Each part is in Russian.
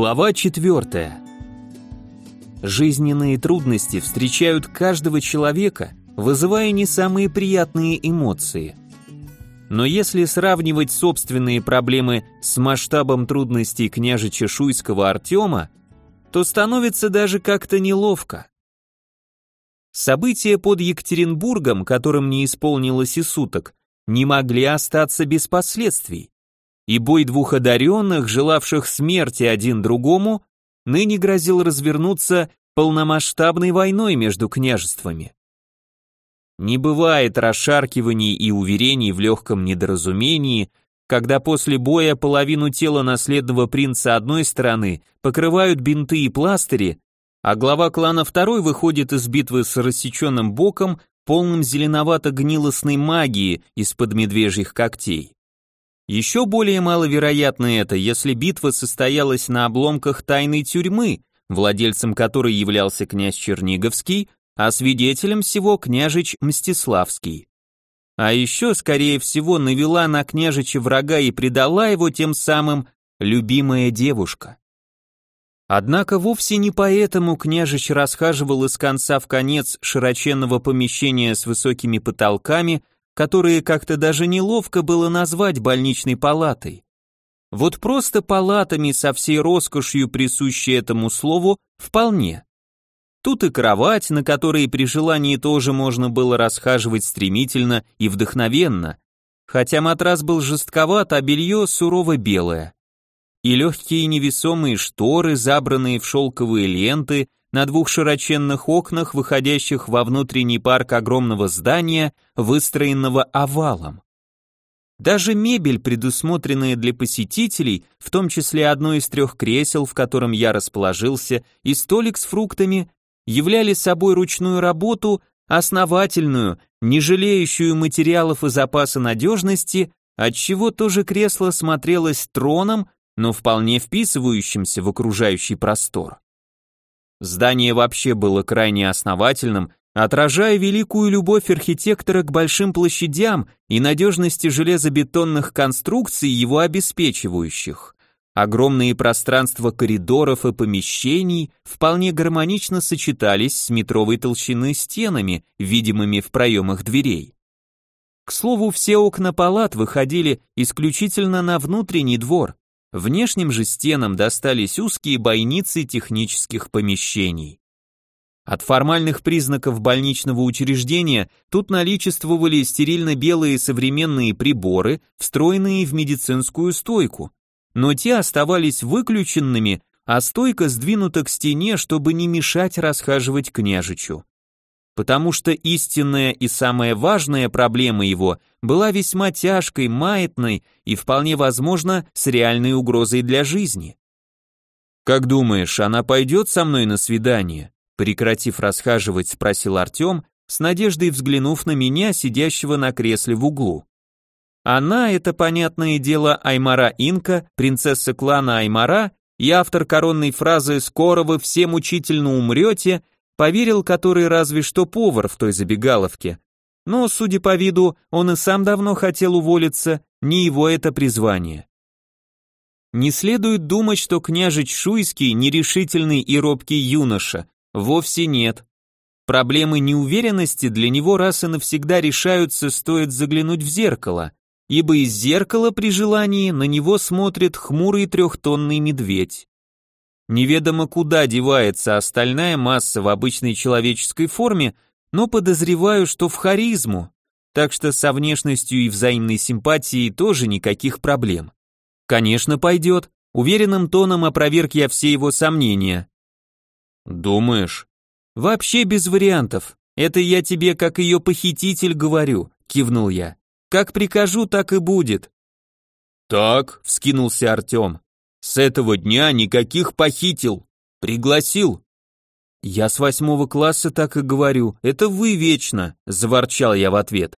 Глава 4. Жизненные трудности встречают каждого человека, вызывая не самые приятные эмоции. Но если сравнивать собственные проблемы с масштабом трудностей княжича Шуйского Артема, то становится даже как-то неловко. События под Екатеринбургом, которым не исполнилось и суток, не могли остаться без последствий и бой двух одаренных, желавших смерти один другому, ныне грозил развернуться полномасштабной войной между княжествами. Не бывает расшаркиваний и уверений в легком недоразумении, когда после боя половину тела наследного принца одной стороны покрывают бинты и пластыри, а глава клана второй выходит из битвы с рассеченным боком, полным зеленовато-гнилостной магии из-под медвежьих когтей. Еще более маловероятно это, если битва состоялась на обломках тайной тюрьмы, владельцем которой являлся князь Черниговский, а свидетелем всего княжич Мстиславский. А еще, скорее всего, навела на княжича врага и предала его тем самым любимая девушка. Однако вовсе не поэтому княжич расхаживал из конца в конец широченного помещения с высокими потолками, которые как-то даже неловко было назвать больничной палатой. Вот просто палатами со всей роскошью, присущей этому слову, вполне. Тут и кровать, на которой при желании тоже можно было расхаживать стремительно и вдохновенно, хотя матрас был жестковат, а белье сурово белое. И легкие невесомые шторы, забранные в шелковые ленты, на двух широченных окнах, выходящих во внутренний парк огромного здания, выстроенного овалом. Даже мебель, предусмотренная для посетителей, в том числе одно из трех кресел, в котором я расположился, и столик с фруктами, являли собой ручную работу, основательную, не жалеющую материалов и запаса надежности, отчего тоже кресло смотрелось троном, но вполне вписывающимся в окружающий простор. Здание вообще было крайне основательным, отражая великую любовь архитектора к большим площадям и надежности железобетонных конструкций, его обеспечивающих. Огромные пространства коридоров и помещений вполне гармонично сочетались с метровой толщины стенами, видимыми в проемах дверей. К слову, все окна палат выходили исключительно на внутренний двор, Внешним же стенам достались узкие бойницы технических помещений. От формальных признаков больничного учреждения тут наличествовали стерильно-белые современные приборы, встроенные в медицинскую стойку, но те оставались выключенными, а стойка сдвинута к стене, чтобы не мешать расхаживать княжичу потому что истинная и самая важная проблема его была весьма тяжкой, маятной и вполне возможно с реальной угрозой для жизни. «Как думаешь, она пойдет со мной на свидание?» Прекратив расхаживать, спросил Артем, с надеждой взглянув на меня, сидящего на кресле в углу. Она, это понятное дело, Аймара Инка, принцесса клана Аймара и автор коронной фразы «Скоро вы все мучительно умрете», Поверил который разве что повар в той забегаловке. Но, судя по виду, он и сам давно хотел уволиться, не его это призвание. Не следует думать, что княжич Шуйский нерешительный и робкий юноша, вовсе нет. Проблемы неуверенности для него раз и навсегда решаются, стоит заглянуть в зеркало, ибо из зеркала при желании на него смотрит хмурый трехтонный медведь. Неведомо куда девается остальная масса в обычной человеческой форме, но подозреваю, что в харизму, так что со внешностью и взаимной симпатией тоже никаких проблем. Конечно, пойдет, уверенным тоном опроверг я все его сомнения. Думаешь? Вообще без вариантов. Это я тебе как ее похититель говорю, кивнул я. Как прикажу, так и будет. Так, вскинулся Артем. С этого дня никаких похитил. Пригласил. Я с восьмого класса так и говорю. Это вы вечно, заворчал я в ответ.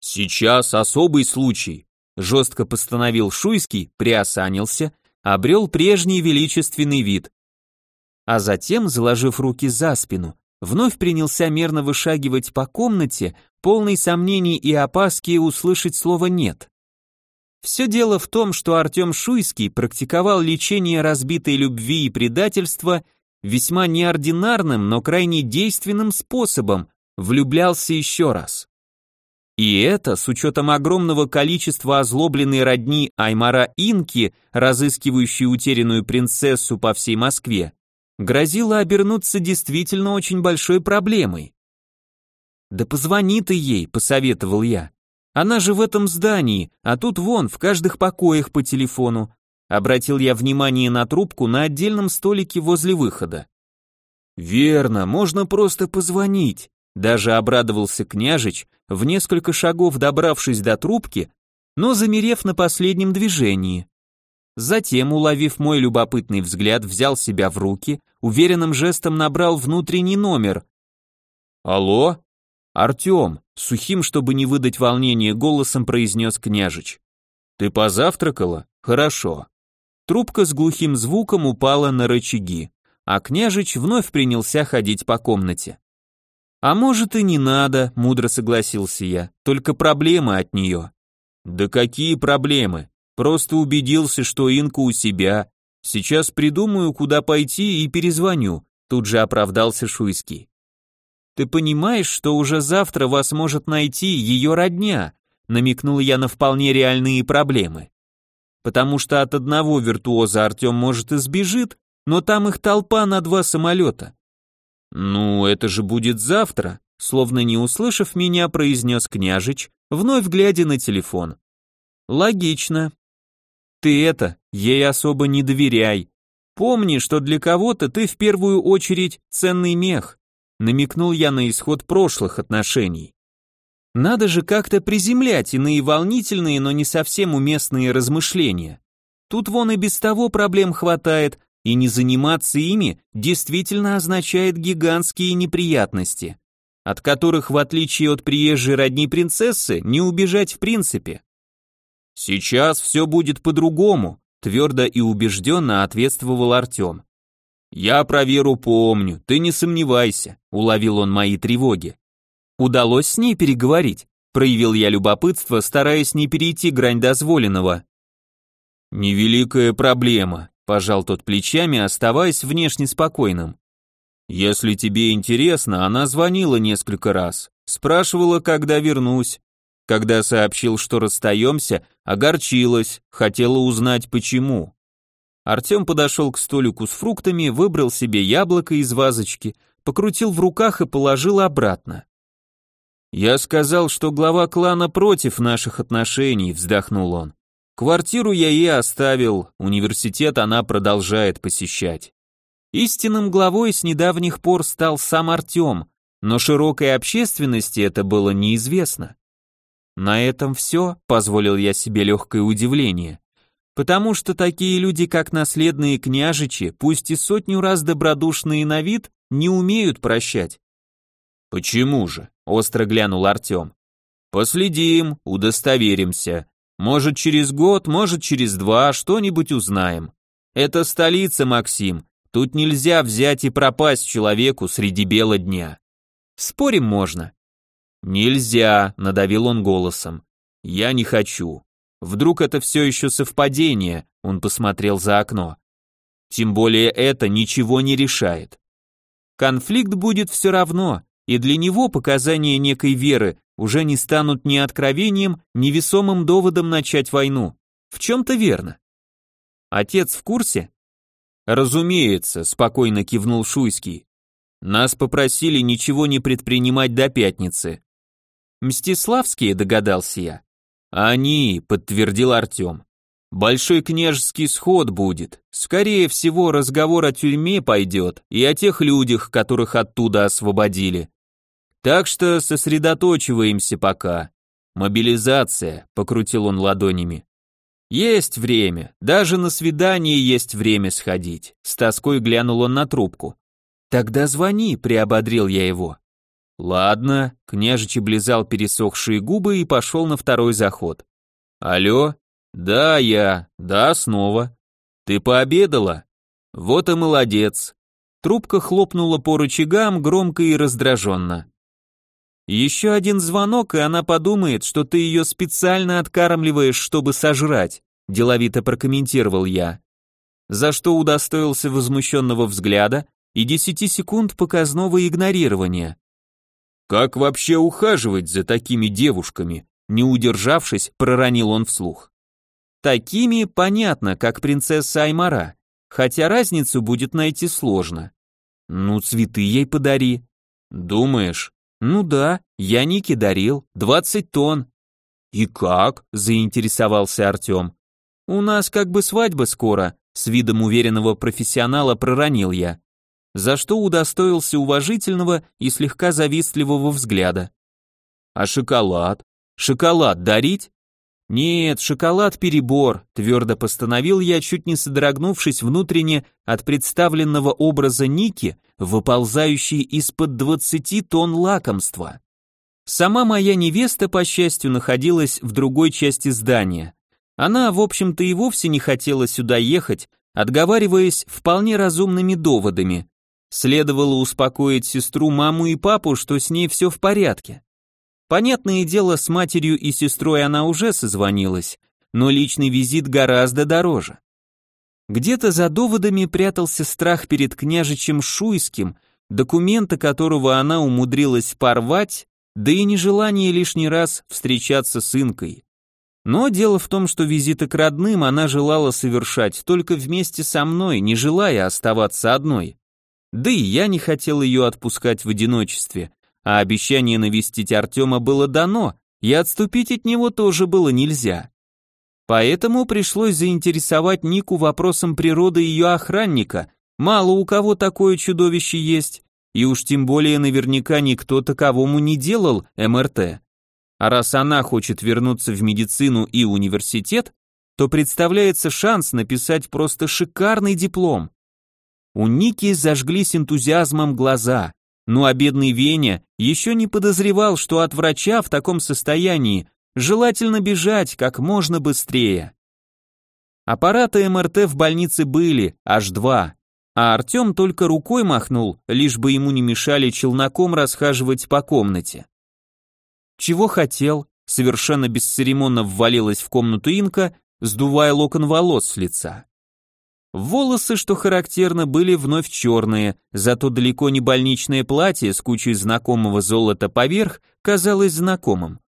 Сейчас особый случай. Жестко постановил Шуйский, приосанился, обрел прежний величественный вид. А затем, заложив руки за спину, вновь принялся мерно вышагивать по комнате, полный сомнений и опаски услышать слово «нет». Все дело в том, что Артем Шуйский практиковал лечение разбитой любви и предательства весьма неординарным, но крайне действенным способом, влюблялся еще раз. И это с учетом огромного количества озлобленной родни Аймара Инки, разыскивающей утерянную принцессу по всей Москве, грозило обернуться действительно очень большой проблемой. «Да позвони ты ей», — посоветовал я. «Она же в этом здании, а тут вон, в каждых покоях по телефону». Обратил я внимание на трубку на отдельном столике возле выхода. «Верно, можно просто позвонить», даже обрадовался княжич, в несколько шагов добравшись до трубки, но замерев на последнем движении. Затем, уловив мой любопытный взгляд, взял себя в руки, уверенным жестом набрал внутренний номер. «Алло?» «Артем», сухим, чтобы не выдать волнения, голосом произнес княжич. «Ты позавтракала? Хорошо». Трубка с глухим звуком упала на рычаги, а княжич вновь принялся ходить по комнате. А может и не надо, мудро согласился я, только проблемы от нее. Да какие проблемы? Просто убедился, что Инка у себя. Сейчас придумаю, куда пойти и перезвоню, тут же оправдался Шуйский. Ты понимаешь, что уже завтра вас может найти ее родня, намекнул я на вполне реальные проблемы. Потому что от одного виртуоза Артем может и сбежит, но там их толпа на два самолета. «Ну, это же будет завтра», словно не услышав меня, произнес княжич, вновь глядя на телефон. «Логично. Ты это, ей особо не доверяй. Помни, что для кого-то ты в первую очередь ценный мех», намекнул я на исход прошлых отношений. Надо же как-то приземлять иные волнительные, но не совсем уместные размышления. Тут вон и без того проблем хватает, и не заниматься ими действительно означает гигантские неприятности, от которых, в отличие от приезжей родни принцессы, не убежать в принципе. «Сейчас все будет по-другому», твердо и убежденно ответствовал Артем. «Я про Веру помню, ты не сомневайся», уловил он мои тревоги. «Удалось с ней переговорить?» проявил я любопытство, стараясь не перейти грань дозволенного. «Невеликая проблема», Пожал тот плечами, оставаясь внешне спокойным. Если тебе интересно, она звонила несколько раз, спрашивала, когда вернусь. Когда сообщил, что расстаемся, огорчилась, хотела узнать почему. Артем подошел к столику с фруктами, выбрал себе яблоко из вазочки, покрутил в руках и положил обратно. «Я сказал, что глава клана против наших отношений», — вздохнул он. Квартиру я ей оставил, университет она продолжает посещать. Истинным главой с недавних пор стал сам Артем, но широкой общественности это было неизвестно. На этом все, позволил я себе легкое удивление, потому что такие люди, как наследные княжичи, пусть и сотню раз добродушные на вид, не умеют прощать. Почему же? Остро глянул Артем. Последим, удостоверимся. Может, через год, может, через два что-нибудь узнаем. Это столица, Максим. Тут нельзя взять и пропасть человеку среди бела дня. Спорим можно. Нельзя, надавил он голосом. Я не хочу. Вдруг это все еще совпадение, он посмотрел за окно. Тем более это ничего не решает. Конфликт будет все равно, и для него показания некой веры уже не станут ни откровением, ни весомым доводом начать войну. В чем-то верно. Отец в курсе? Разумеется, спокойно кивнул Шуйский. Нас попросили ничего не предпринимать до пятницы. Мстиславские, догадался я. Они, подтвердил Артем. Большой княжеский сход будет. Скорее всего, разговор о тюрьме пойдет и о тех людях, которых оттуда освободили. Так что сосредоточиваемся пока. Мобилизация, покрутил он ладонями. Есть время, даже на свидание есть время сходить. С тоской глянул он на трубку. Тогда звони, приободрил я его. Ладно, княжич облизал пересохшие губы и пошел на второй заход. Алло? Да, я. Да, снова. Ты пообедала? Вот и молодец. Трубка хлопнула по рычагам громко и раздраженно. Еще один звонок, и она подумает, что ты ее специально откармливаешь, чтобы сожрать, деловито прокомментировал я. За что удостоился возмущенного взгляда и десяти секунд показного игнорирования. Как вообще ухаживать за такими девушками? Не удержавшись, проронил он вслух. Такими понятно, как принцесса Аймара, хотя разницу будет найти сложно. Ну, цветы ей подари. Думаешь? Ну да, я Нике дарил, 20 тонн. И как? заинтересовался Артем. У нас как бы свадьба скоро, с видом уверенного профессионала проронил я, за что удостоился уважительного и слегка завистливого взгляда. А шоколад? Шоколад дарить? Нет, шоколад перебор, твердо постановил я, чуть не содрогнувшись внутренне от представленного образа Ники, выползающей из-под двадцати тонн лакомства. Сама моя невеста, по счастью, находилась в другой части здания. Она, в общем-то, и вовсе не хотела сюда ехать, отговариваясь вполне разумными доводами. Следовало успокоить сестру, маму и папу, что с ней все в порядке. Понятное дело, с матерью и сестрой она уже созвонилась, но личный визит гораздо дороже. Где-то за доводами прятался страх перед княжичем Шуйским, документа которого она умудрилась порвать, да и нежелание лишний раз встречаться с Инкой. Но дело в том, что визиты к родным она желала совершать только вместе со мной, не желая оставаться одной. Да и я не хотел ее отпускать в одиночестве, а обещание навестить Артема было дано, и отступить от него тоже было нельзя. Поэтому пришлось заинтересовать Нику вопросом природы ее охранника, мало у кого такое чудовище есть, и уж тем более наверняка никто таковому не делал МРТ. А раз она хочет вернуться в медицину и университет, то представляется шанс написать просто шикарный диплом. У Ники зажглись энтузиазмом глаза, ну а бедный Веня еще не подозревал, что от врача в таком состоянии желательно бежать как можно быстрее. Аппараты МРТ в больнице были, аж два, а Артем только рукой махнул, лишь бы ему не мешали челноком расхаживать по комнате. Чего хотел, совершенно бесцеремонно ввалилась в комнату Инка, сдувая локон волос с лица. Волосы, что характерно, были вновь черные, зато далеко не больничное платье с кучей знакомого золота поверх казалось знакомым.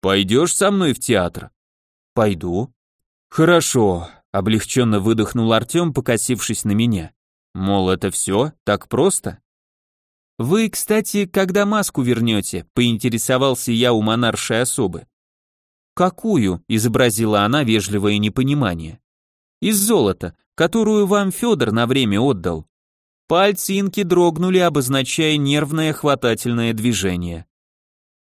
«Пойдешь со мной в театр?» «Пойду». «Хорошо», — облегченно выдохнул Артем, покосившись на меня. «Мол, это все? Так просто?» «Вы, кстати, когда маску вернете?» — поинтересовался я у монаршей особы. «Какую?» — изобразила она вежливое непонимание. «Из золота которую вам Федор на время отдал. Пальцы инки дрогнули, обозначая нервное хватательное движение.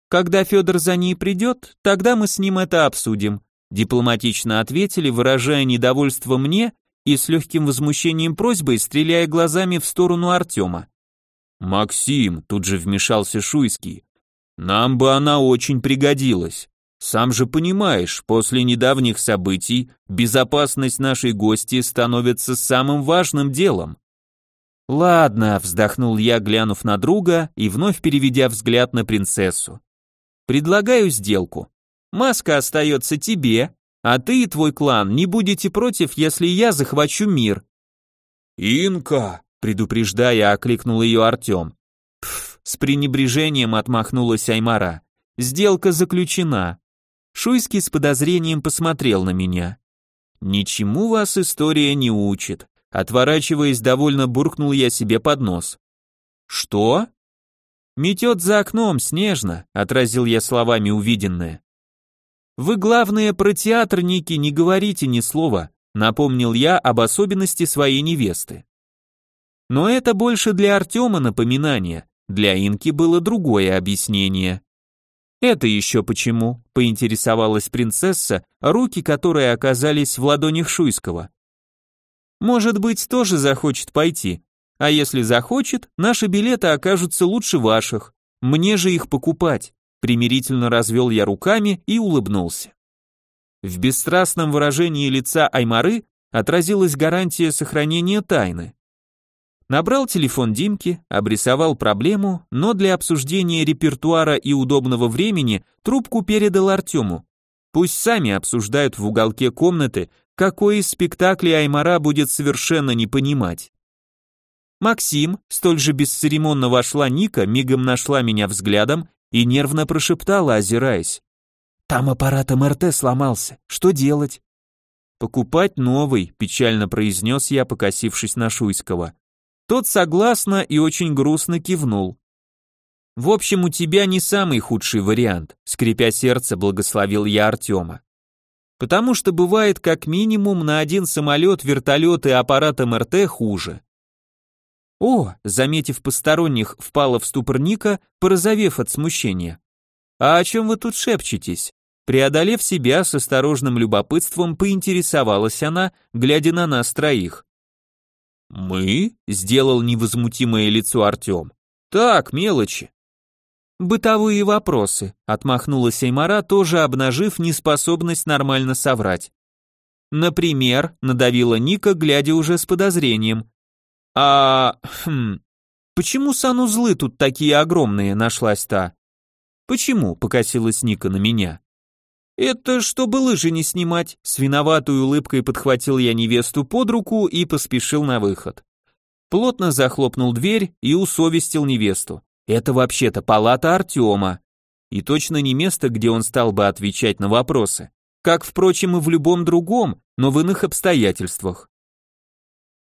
Когда Федор за ней придет, тогда мы с ним это обсудим, дипломатично ответили, выражая недовольство мне и с легким возмущением просьбой, стреляя глазами в сторону Артема. «Максим», тут же вмешался Шуйский, «нам бы она очень пригодилась. Сам же понимаешь, после недавних событий безопасность нашей гости становится самым важным делом. Ладно, вздохнул я, глянув на друга и вновь переведя взгляд на принцессу. Предлагаю сделку. Маска остается тебе, а ты и твой клан не будете против, если я захвачу мир. Инка, предупреждая, окликнул ее Артем. Пф, с пренебрежением отмахнулась Аймара. Сделка заключена. Шуйский с подозрением посмотрел на меня. «Ничему вас история не учит», отворачиваясь, довольно буркнул я себе под нос. «Что?» «Метет за окном, снежно», — отразил я словами увиденное. «Вы, главное, про театр, Ники, не говорите ни слова», напомнил я об особенности своей невесты. Но это больше для Артема напоминание, для Инки было другое объяснение. «Это еще почему?» — поинтересовалась принцесса, руки которой оказались в ладонях Шуйского. «Может быть, тоже захочет пойти. А если захочет, наши билеты окажутся лучше ваших. Мне же их покупать», — примирительно развел я руками и улыбнулся. В бесстрастном выражении лица Аймары отразилась гарантия сохранения тайны. Набрал телефон Димки, обрисовал проблему, но для обсуждения репертуара и удобного времени трубку передал Артему. Пусть сами обсуждают в уголке комнаты, какой из спектаклей Аймара будет совершенно не понимать. Максим, столь же бесцеремонно вошла Ника, мигом нашла меня взглядом и нервно прошептала, озираясь. «Там аппарат МРТ сломался. Что делать?» «Покупать новый», печально произнес я, покосившись на Шуйского. Тот согласно и очень грустно кивнул. В общем, у тебя не самый худший вариант, скрипя сердце, благословил я Артема. Потому что бывает как минимум на один самолет, вертолет и аппарат МРТ хуже. О, заметив посторонних, впала в ступор Ника, порозовев от смущения. А о чем вы тут шепчетесь? Преодолев себя с осторожным любопытством, поинтересовалась она, глядя на нас троих. «Мы?» — сделал невозмутимое лицо Артем. «Так, мелочи». «Бытовые вопросы», — отмахнулась Эймара, тоже обнажив неспособность нормально соврать. «Например», — надавила Ника, глядя уже с подозрением. «А... хм... Почему санузлы тут такие огромные?» — нашлась та. «Почему?» — покосилась Ника на меня. «Это чтобы лыжи не снимать», с виноватой улыбкой подхватил я невесту под руку и поспешил на выход. Плотно захлопнул дверь и усовестил невесту. Это вообще-то палата Артема. И точно не место, где он стал бы отвечать на вопросы. Как, впрочем, и в любом другом, но в иных обстоятельствах.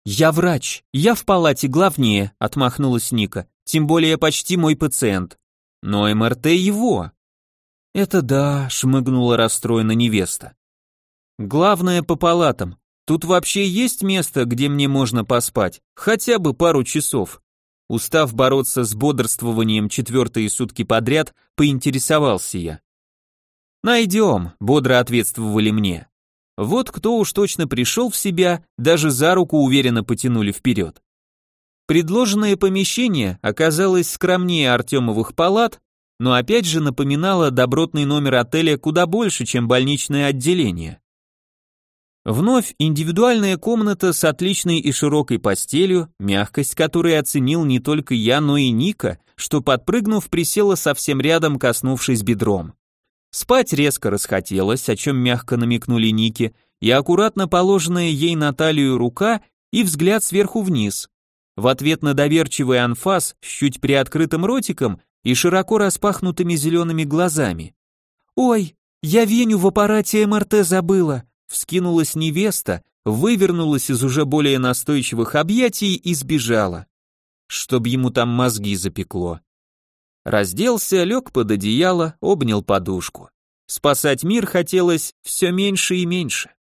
«Я врач, я в палате главнее», — отмахнулась Ника, «тем более почти мой пациент». «Но МРТ его», «Это да», — шмыгнула расстроена невеста. «Главное по палатам. Тут вообще есть место, где мне можно поспать? Хотя бы пару часов». Устав бороться с бодрствованием четвертые сутки подряд, поинтересовался я. «Найдем», — бодро ответствовали мне. Вот кто уж точно пришел в себя, даже за руку уверенно потянули вперед. Предложенное помещение оказалось скромнее Артемовых палат, но опять же напоминала добротный номер отеля куда больше, чем больничное отделение. Вновь индивидуальная комната с отличной и широкой постелью, мягкость которой оценил не только я, но и Ника, что подпрыгнув присела совсем рядом, коснувшись бедром. Спать резко расхотелось, о чем мягко намекнули Нике, и аккуратно положенная ей на талию рука и взгляд сверху вниз. В ответ на доверчивый анфас с чуть приоткрытым ротиком и широко распахнутыми зелеными глазами. «Ой, я Веню в аппарате МРТ забыла!» Вскинулась невеста, вывернулась из уже более настойчивых объятий и сбежала. Чтоб ему там мозги запекло. Разделся, лег под одеяло, обнял подушку. Спасать мир хотелось все меньше и меньше.